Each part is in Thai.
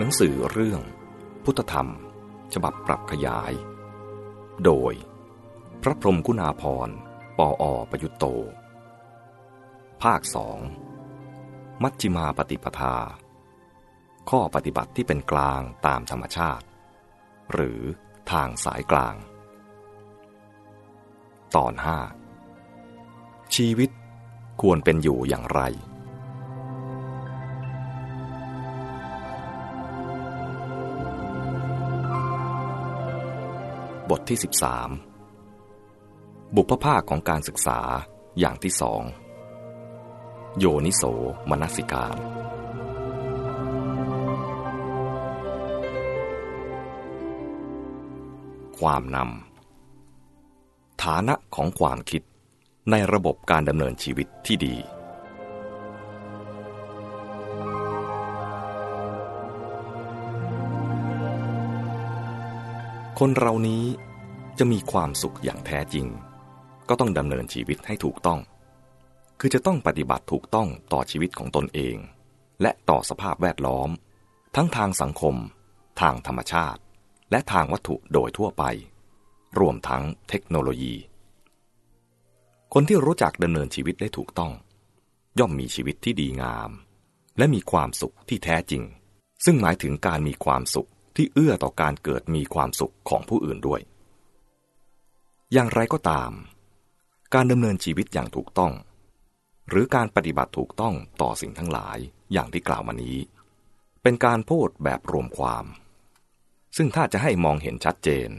หนังสือเรื่อง พุทธธรรม ฉบับปรับขยาย โดย พระพรมกุณาพรปออประยุตโต ภาคสองมัชฌิมาปฏิปทา ข้อปฏิบัติที่เป็นกลางตามธรรมชาติ หรือทางสายกลาง ตอนห้าชีวิตควรเป็นอยู่อย่างไร บทที่ 13 บุพภาคของการศึกษาอย่างที่สอง โยนิโสมนสิการ ความนำ ฐานะของความคิดในระบบการดำเนินชีวิตที่ดี คนเรานี้ จะมีความสุขอย่างแท้จริง ก็ต้องดำเนินชีวิตให้ถูกต้อง คือจะต้องปฏิบัติถูกต้องต่อชีวิตของตนเอง และต่อสภาพแวดล้อม ทั้งทางสังคม ทางธรรมชาติ และทางวัตถุโดยทั่วไป รวมทั้งเทคโนโลยี คนที่รู้จักดำเนินชีวิตได้ถูกต้อง ย่อมมีชีวิตที่ดีงาม และมีความสุขที่แท้จริง ซึ่งหมายถึงการมีความสุขที่เอื้อต่อการเกิดมีความสุขของผู้อื่นด้วย อย่างไรก็ตาม การดำเนินชีวิตอย่างถูกต้อง หรือการปฏิบัติถูกต้องต่อสิ่งทั้งหลายอย่างที่กล่าวมานี้ เป็นการพูดแบบรวมความ ซึ่งถ้าจะให้มองเห็นชัดเจน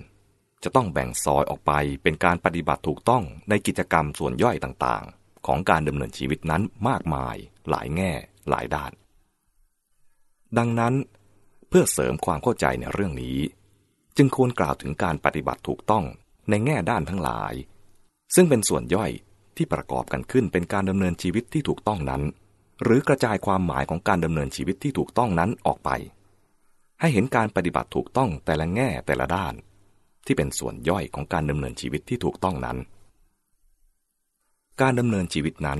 จะต้องแบ่งซอยออกไปเป็นการปฏิบัติถูกต้องในกิจกรรมส่วนย่อยต่างๆ ของการดำเนินชีวิตนั้นมากมาย หลายแง่ หลายด้าน ดังนั้น เพื่อเสริมความเข้าใจในเรื่องนี้ จึงควรกล่าวถึงการปฏิบัติถูกต้อง ในแง่ด้านทั้งหลาย ซึ่งเป็นส่วนย่อยที่ประกอบกันขึ้นเป็นการดำเนินชีวิตที่ถูกต้องนั้น หรือกระจายความหมายของการดำเนินชีวิตที่ถูกต้องนั้นออกไป ให้เห็นการปฏิบัติถูกต้องแต่ละแง่แต่ละด้าน ที่เป็นส่วนย่อยของการดำเนินชีวิตที่ถูกต้องนั้น การดำเนินชีวิตนั้น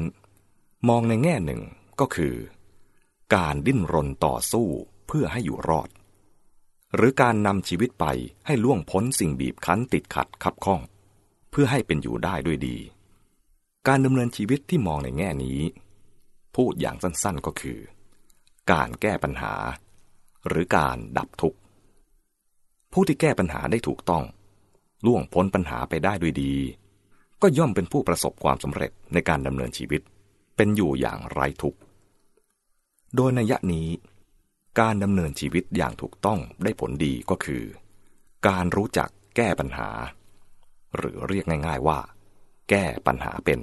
มองในแง่หนึ่งก็คือ การดิ้นรนต่อสู้เพื่อให้อยู่รอด หรือการนำชีวิตไปให้ล่วงพ้นสิ่งบีบคั้นติดขัดคับข้อง เพื่อให้เป็นอยู่ได้ด้วยดี การดำเนินชีวิตที่มองในแง่นี้ พูดอย่างสั้นๆก็คือ การแก้ปัญหา หรือการดับทุกข์ ผู้ที่แก้ปัญหาได้ถูกต้อง ล่วงพ้นปัญหาไปได้ด้วยดี ก็ย่อมเป็นผู้ประสบความสำเร็จในการดำเนินชีวิต เป็นอยู่อย่างไร้ทุกข์ โดยในยนี้ การดำเนินชีวิตอย่างถูกต้องได้ผลดีก็คือ การรู้จักแก้ปัญหา หรือเรียกง่ายๆว่า แก้ปัญหาเป็น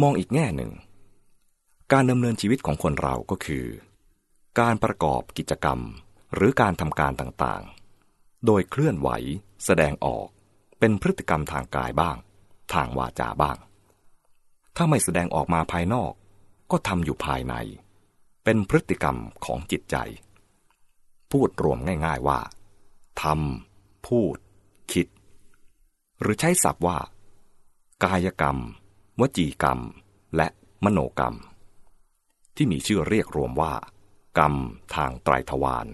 มองอีกแง่หนึ่ง การดำเนินชีวิตของคนเราก็คือ การประกอบกิจกรรมหรือการทำการต่างๆ โดยเคลื่อนไหว แสดงออก เป็นพฤติกรรมทางกายบ้าง ทางวาจาบ้าง ถ้าไม่แสดงออกมาภายนอก ก็ทำอยู่ภายใน เป็นพฤติกรรมของจิตใจ พูดรวมง่าย ๆว่าทำพูด คิด หรือใช้ศัพท์ว่า กายกรรม วจีกรรม และมโนกรรม ที่มีชื่อเรียกรวมว่า กรรมทางไตรทวาร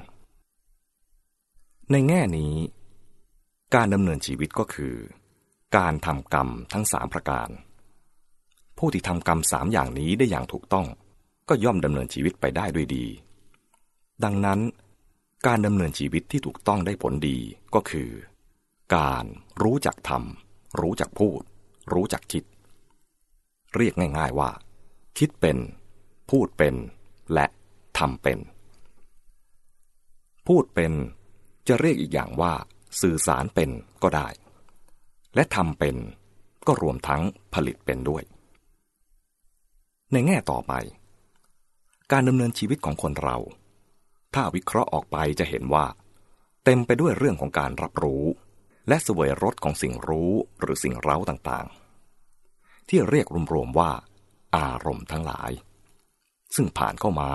ในแง่นี้ การดำเนินชีวิตก็คือ การทำกรรมทั้งสามประการ ผู้ที่ทำกรรมสามอย่างนี้ได้อย่างถูกต้อง ก็ย่อมดำเนินชีวิตไปได้ด้วยดี ดังนั้น การดำเนินชีวิตที่ถูกต้องได้ผลดีก็คือ การรู้จักทำรู้จักพูด รู้จักคิด เรียกง่าย ๆว่า คิดเป็น พูดเป็น และทำเป็น พูดเป็นจะเรียกอีกอย่างว่า สื่อสารเป็นก็ได้ และทำเป็นก็รวมทั้งผลิตเป็นด้วย ในแง่ต่อไป การดำเนินชีวิตของคนเรา ถ้าวิเคราะห์ออกไปจะเห็นว่า เต็มไปด้วยเรื่องของการรับรู้ และสวยรสของสิ่งรู้หรือสิ่งเร้าต่างๆ ที่เรียกรวมๆว่า อารมณ์ทั้งหลาย ซึ่งผ่านเข้ามา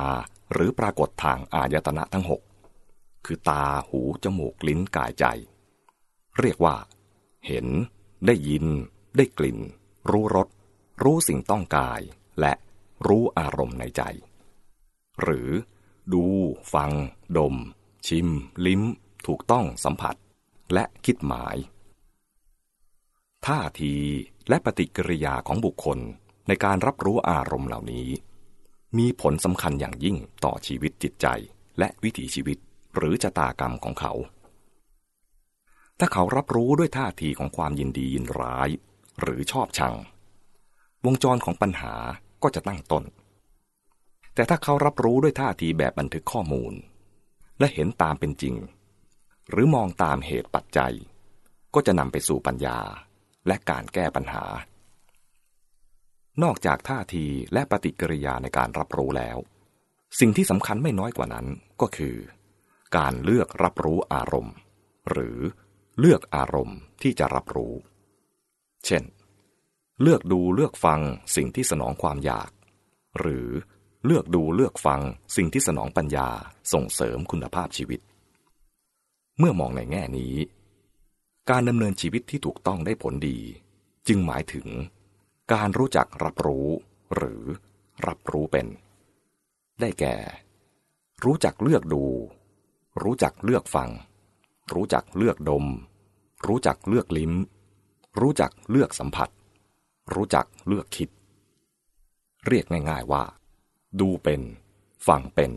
หรือปรากฏทางอายตนะทั้งหกคือตาหู จมูก ลิ้นกายใจ เรียกว่า เห็น ได้ยิน ได้กลิ่น รู้รส รู้สิ่งต้องกาย และรู้อารมณ์ในใจ หรือดู ฟัง ดม ชิม ลิ้ม ถูกต้องสัมผัส และคิดหมาย ท่าทีและปฏิกิริยาของบุคคลในการรับรู้อารมณ์เหล่านี้ มีผลสำคัญอย่างยิ่งต่อชีวิตจิตใจและวิถีชีวิตหรือชะตากรรมของเขา ถ้าเขารับรู้ด้วยท่าทีของความยินดียินร้าย หรือชอบชัง วงจรของปัญหาก็จะตั้งต้น แต่ถ้าเขารับรู้ด้วยท่าทีแบบบันทึกข้อมูล และเห็นตามเป็นจริง หรือมองตามเหตุปัจจัย ก็จะนำไปสู่ปัญญาและการแก้ปัญหา นอกจากท่าทีและปฏิกิริยาในการรับรู้แล้ว สิ่งที่สำคัญไม่น้อยกว่านั้นก็คือ การเลือกรับรู้อารมณ์ หรือเลือกอารมณ์ที่จะรับรู้ เช่น เลือกดูเลือกฟังสิ่งที่สนองความอยาก หรือ เลือกดูเลือกฟังสิ่งที่สนองปัญญาส่งเสริมคุณภาพชีวิต เมื่อมองในแง่นี้ การดำเนินชีวิตที่ถูกต้องได้ผลดี จึงหมายถึง การรู้จักรับรู้ หรือรับรู้เป็น ได้แก่ รู้จักเลือกดู รู้จักเลือกฟัง รู้จักเลือกดม รู้จักเลือกลิ้ม รู้จักเลือกสัมผัส รู้จักเลือกคิด เรียกง่าย ๆว่า ดูเป็น ฟังเป็น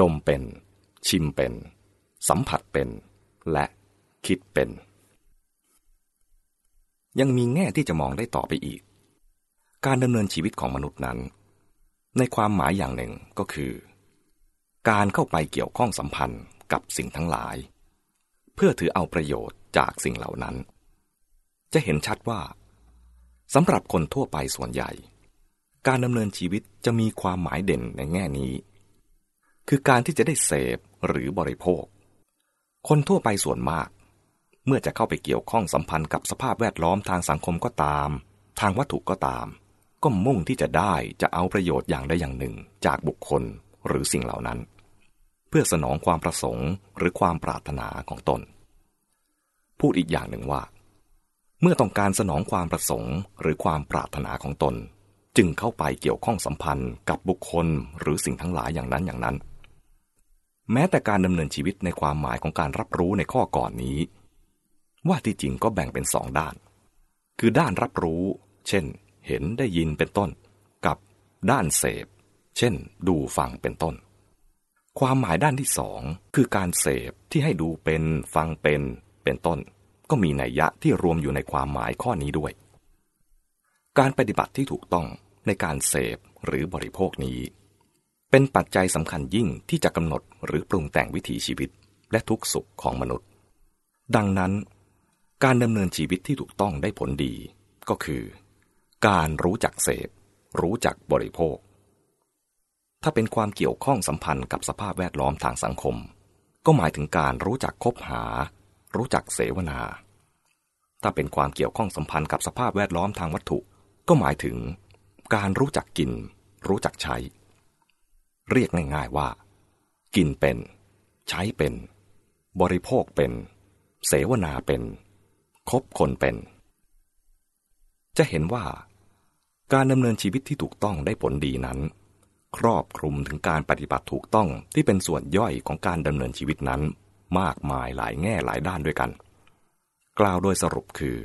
ดมเป็น ชิมเป็น สัมผัสเป็น และคิดเป็น ยังมีแง่ที่จะมองได้ต่อไปอีก การดำเนินชีวิตของมนุษย์นั้น ในความหมายอย่างหนึ่งก็คือ การเข้าไปเกี่ยวข้องสัมพันธ์กับสิ่งทั้งหลาย เพื่อถือเอาประโยชน์จากสิ่งเหล่านั้น จะเห็นชัดว่าสำหรับคนทั่วไปส่วนใหญ่ การดำเนินชีวิตจะมีความหมายเด่นในแง่นี้ คือการที่จะได้เสพหรือบริโภค คนทั่วไปส่วนมาก เมื่อจะเข้าไปเกี่ยวข้องสัมพันธ์กับสภาพแวดล้อมทางสังคมก็ตาม ทางวัตถุก็ตาม ก็มุ่งที่จะได้จะเอาประโยชน์อย่างใดอย่างหนึ่งจากบุคคลหรือสิ่งเหล่านั้น เพื่อสนองความประสงค์หรือความปรารถนาของตน พูดอีกอย่างหนึ่งว่า เมื่อต้องการสนองความประสงค์หรือความปรารถนาของตน จึงเข้าไปเกี่ยวข้องสัมพันธ์กับบุคคลหรือสิ่งทั้งหลายอย่างนั้นอย่างนั้น แม้แต่การดำเนินชีวิตในความหมายของการรับรู้ในข้อก่อนนี้ ว่าที่จริงก็แบ่งเป็นสองด้าน คือด้านรับรู้ เช่น เห็นได้ยินเป็นต้น กับด้านเสพ เช่น ดูฟังเป็นต้น ความหมายด้านที่สองคือการเสพที่ให้ดูเป็นฟังเป็นเป็นต้น ก็มีนัยยะที่รวมอยู่ในความหมายข้อนี้ด้วยการปฏิบัติที่ถูกต้อง ในการเสพหรือบริโภคนี้ เป็นปัจจัยสำคัญยิ่งที่จะกำหนดหรือปรุงแต่งวิถีชีวิตและทุกสุขของมนุษย์ ดังนั้น การดำเนินชีวิตที่ถูกต้องได้ผลดี ก็คือ การรู้จักเสพ รู้จักบริโภค ถ้าเป็นความเกี่ยวข้องสัมพันธ์กับสภาพแวดล้อมทางสังคม ก็หมายถึงการรู้จักคบหา รู้จักเสวนาถ้าเป็นความเกี่ยวข้องสัมพันธ์กับสภาพแวดล้อมทางวัตถุ ก็หมายถึง การรู้จักกิน รู้จักใช้ เรียกง่ายๆว่า กินเป็น ใช้เป็น บริโภคเป็น เสวนาเป็น คบคนเป็น จะเห็นว่า การดำเนินชีวิตที่ถูกต้องได้ผลดีนั้น ครอบคลุมถึงการปฏิบัติถูกต้องที่เป็นส่วนย่อยของการดำเนินชีวิตนั้น มากมายหลายแง่หลายด้านด้วยกัน กล่าวโดยสรุปคือ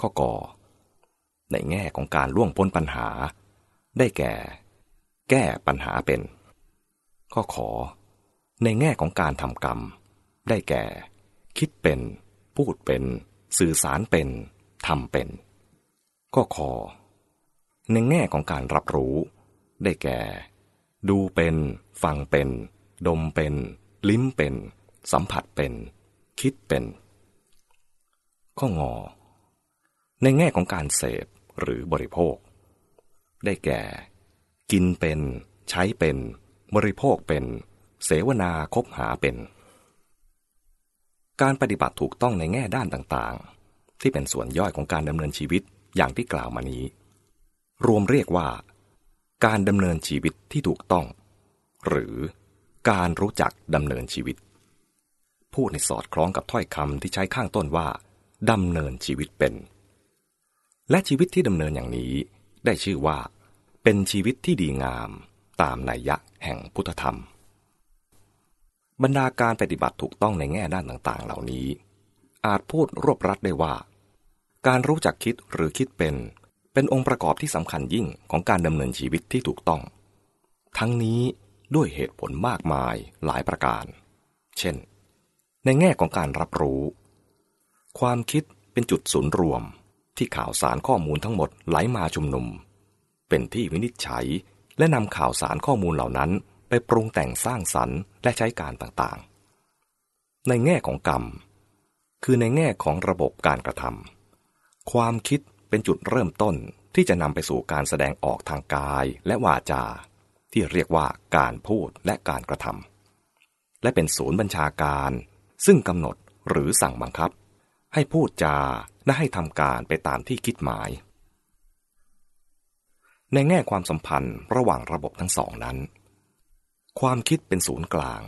ข้อกอ ในแง่ของการล่วงพ้นปัญหา ได้แก่ แก้ปัญหาเป็น ข้อขอ ในแง่ของการทำกรรม ได้แก่ คิดเป็น พูดเป็น สื่อสารเป็นทำเป็น ข้อคอในแง่ของการรับรู้ ได้แก่ ดูเป็น ฟังเป็น ดมเป็น ลิ้มเป็น สัมผัสเป็น คิดเป็น ข้องอในแง่ของการเสพ หรือบริโภค ได้แก่ กินเป็น ใช้เป็น บริโภคเป็น เสวนาคบหาเป็น การปฏิบัติถูกต้องในแง่ด้านต่างๆ ที่เป็นส่วนย่อยของการดำเนินชีวิตอย่างที่กล่าวมานี้ รวมเรียกว่า การดำเนินชีวิตที่ถูกต้อง หรือการรู้จักดำเนินชีวิต พูดในสอดคล้องกับถ้อยคำที่ใช้ข้างต้นว่าดำเนินชีวิตเป็น และชีวิตที่ดำเนินอย่างนี้ ได้ชื่อว่า เป็นชีวิตที่ดีงามตามนัยยะแห่งพุทธธรรม บรรดาการปฏิบัติถูกต้องในแง่ด้านต่างๆ เหล่านี้ อาจพูดรวบรัดได้ว่า การรู้จักคิดหรือคิดเป็น เป็นองค์ประกอบที่สำคัญยิ่งของการดำเนินชีวิตที่ถูกต้อง ทั้งนี้ด้วยเหตุผลมากมายหลายประการ เช่น ในแง่ของการรับรู้ ความคิดเป็นจุดศูนย์รวม ที่ข่าวสารข้อมูลทั้งหมดไหลมาชุมนุม เป็นที่วินิจฉัยและนำข่าวสารข้อมูลเหล่านั้น ไปปรุงแต่งสร้างสรรค์และใช้การต่างๆ ในแง่ของกรรม คือในแง่ของระบบการกระทำความคิดเป็นจุดเริ่มต้นที่จะนำไปสู่การแสดงออกทางกายและวาจา ที่เรียกว่าการพูดและการกระทำและเป็นศูนย์บัญชาการ ซึ่งกำหนดหรือสั่งบังคับ ให้พูดจาและให้ทำการไปตามที่คิดหมาย ในแง่ความสัมพันธ์ระหว่างระบบทั้งสองนั้น ความคิดเป็นศูนย์กลาง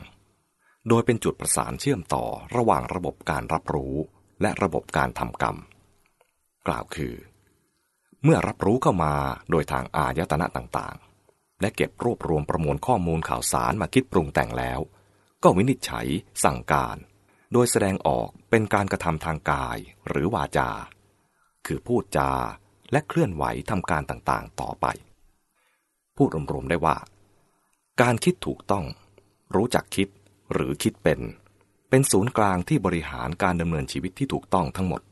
โดยเป็นจุดประสานเชื่อมต่อระหว่างระบบการรับรู้และระบบการทำกรรม กล่าวคือ เมื่อรับรู้เข้ามาโดยทางอายตนะต่างๆ และเก็บรวบรวมประมวลข้อมูลข่าวสารมาคิดปรุงแต่งแล้ว ก็วินิจฉัย สั่งการ โดยแสดงออกเป็นการกระทำทางกายหรือวาจา คือพูดจาและเคลื่อนไหวทำการต่างๆ ต่อไป พูดรวมๆได้ว่า การคิดถูกต้อง รู้จักคิดหรือคิดเป็น เป็นศูนย์กลางที่บริหารการดำเนินชีวิตที่ถูกต้องทั้งหมด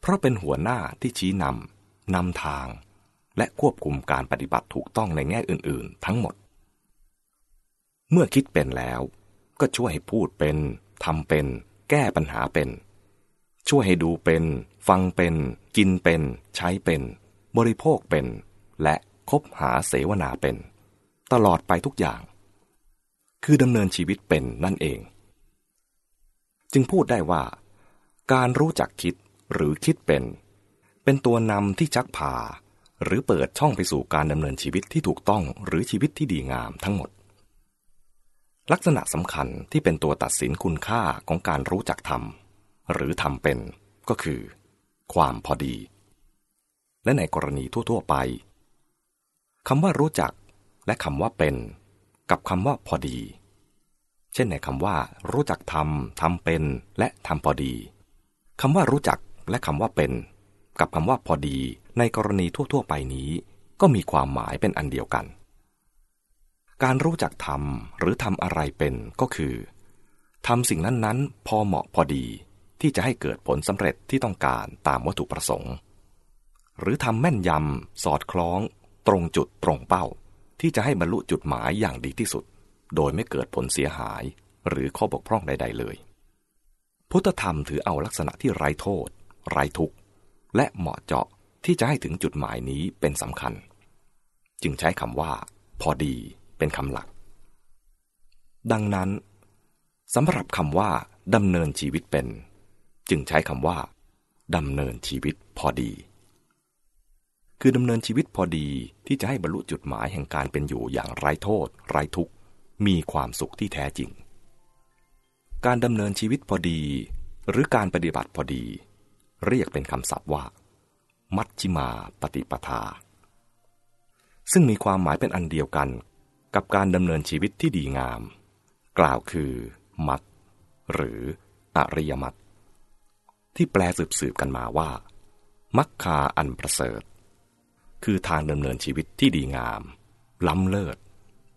เพราะเป็นหัวหน้าที่ชี้นำนำทาง และควบคุมการปฏิบัติถูกต้องในแง่อื่น ๆ ทั้งหมด เมื่อคิดเป็นแล้ว ก็ช่วยให้พูดเป็น ทำเป็น แก้ปัญหาเป็น ช่วยให้ดูเป็น ฟังเป็น กินเป็น ใช้เป็น บริโภคเป็น และคบหาเสวนาเป็น ตลอดไปทุกอย่าง คือดำเนินชีวิตเป็นนั่นเอง จึงพูดได้ว่า การรู้จักคิดหรือคิดเป็น เป็นตัวนำที่ชักพาหรือเปิดช่องไปสู่การดำเนินชีวิตที่ถูกต้องหรือชีวิตที่ดีงามทั้งหมด ลักษณะสำคัญที่เป็นตัวตัดสินคุณค่าของการรู้จักทำหรือทำเป็นก็คือ ความพอดี และในกรณีทั่ว ๆ ไปคำว่ารู้จักและคำว่าเป็น กับคำว่าพอดี เช่นในคำว่า รู้จักทำทำเป็น และทำพอดีคำว่ารู้จักและคำว่าเป็น กับคำว่าพอดีในกรณีทั่ว ๆ ไปนี้ ก็มีความหมายเป็นอันเดียวกัน การรู้จักทำหรือทำอะไรเป็นก็คือทำสิ่งนั้นๆ พอเหมาะพอดีที่จะให้เกิดผลสำเร็จที่ต้องการตามวัตถุประสงค์ หรือทำแม่นยำสอดคล้อง ตรงจุดตรงเป้า ที่จะให้บรรลุจุดหมายอย่างดีที่สุด โดยไม่เกิดผลเสียหาย หรือข้อบกพร่องใด ๆ เลย พุทธธรรมถือเอาลักษณะที่ไร้โทษ ไร้ทุกข์ และเหมาะเจาะที่จะให้ถึงจุดหมายนี้เป็นสำคัญ จึงใช้คำว่า พอดี เป็นคำหลัก ดังนั้นสำหรับคำว่าดำเนินชีวิตเป็น จึงใช้คำว่าดำเนินชีวิตพอดี คือดำเนินชีวิตพอดีที่จะให้บรรลุจุดหมายแห่งการเป็นอยู่อย่างไร้โทษ ไร้ทุกข์ มีความสุขที่แท้จริง การดำเนินชีวิตพอดี หรือการปฏิบัติพอดี เรียกเป็นคำศัพท์ว่า มัชชิมาปฏิปทา ซึ่งมีความหมายเป็นอันเดียวกัน กับการดำเนินชีวิตที่ดีงาม กล่าวคือ มัดหรืออริยมัดที่แปลสืบๆกันมาว่า มัคคาอันประเสริฐ คือทางดำเนินชีวิตที่ดีงาม ล้ำเลิศ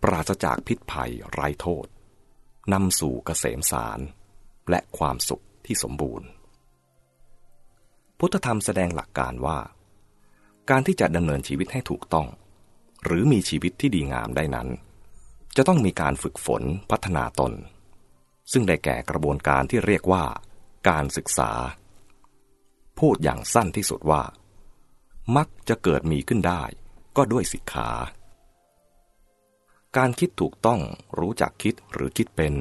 ปราศจากพิษภัยไร้โทษนำสู่เกษมสาร และความสุขที่สมบูรณ์ พุทธธรรมแสดงหลักการว่า การที่จะดำเนินชีวิตให้ถูกต้อง หรือมีชีวิตที่ดีงามได้นั้น จะต้องมีการฝึกฝนพัฒนาตน ซึ่งได้แก่กระบวนการที่เรียกว่า การศึกษา พูดอย่างสั้นที่สุดว่า มักจะเกิดมีขึ้นได้ ก็ด้วยสิกขา การคิดถูกต้องรู้จักคิดหรือคิดเป็น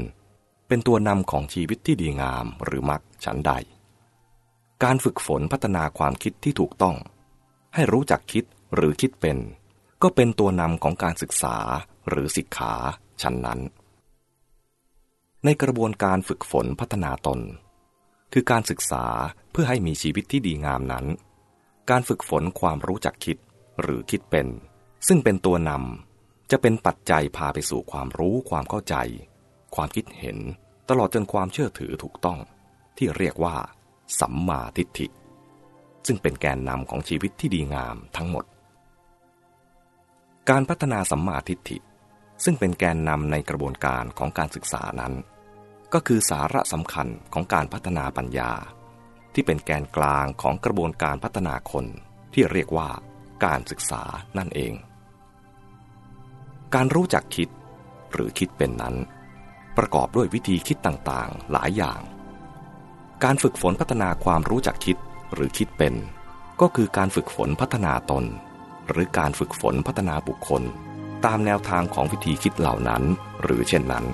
เป็นตัวนำของชีวิตที่ดีงามหรือมักฉันใด การฝึกฝนพัฒนาความคิดที่ถูกต้อง ให้รู้จักคิดหรือคิดเป็น ก็เป็นตัวนำของการศึกษาหรือสิกขาชั้นนั้น ในกระบวนการฝึกฝนพัฒนาตน คือการศึกษาเพื่อให้มีชีวิตที่ดีงามนั้น การฝึกฝนความรู้จักคิดหรือคิดเป็น ซึ่งเป็นตัวนำจะเป็นปัจจัยพาไปสู่ความรู้ความเข้าใจ ความคิดเห็นตลอดจนความเชื่อถือถูกต้อง ที่เรียกว่า สัมมาทิฏฐิ ซึ่งเป็นแกนนำของชีวิตที่ดีงามทั้งหมด การพัฒนาสัมมาทิฏฐิ ซึ่งเป็นแกนนำในกระบวนการของการศึกษานั้น ก็คือสาระสำคัญของการพัฒนาปัญญา ที่เป็นแกนกลางของกระบวนการพัฒนาคนที่เรียกว่าการศึกษานั่นเอง การรู้จักคิดหรือคิดเป็นนั้น ประกอบด้วยวิธีคิดต่างๆ หลายอย่าง การฝึกฝนพัฒนาความรู้จักคิดหรือคิดเป็น ก็คือการฝึกฝนพัฒนาตน หรือการฝึกฝนพัฒนาบุคคล ตามแนวทางของวิธีคิดเหล่านั้น หรือเช่นนั้น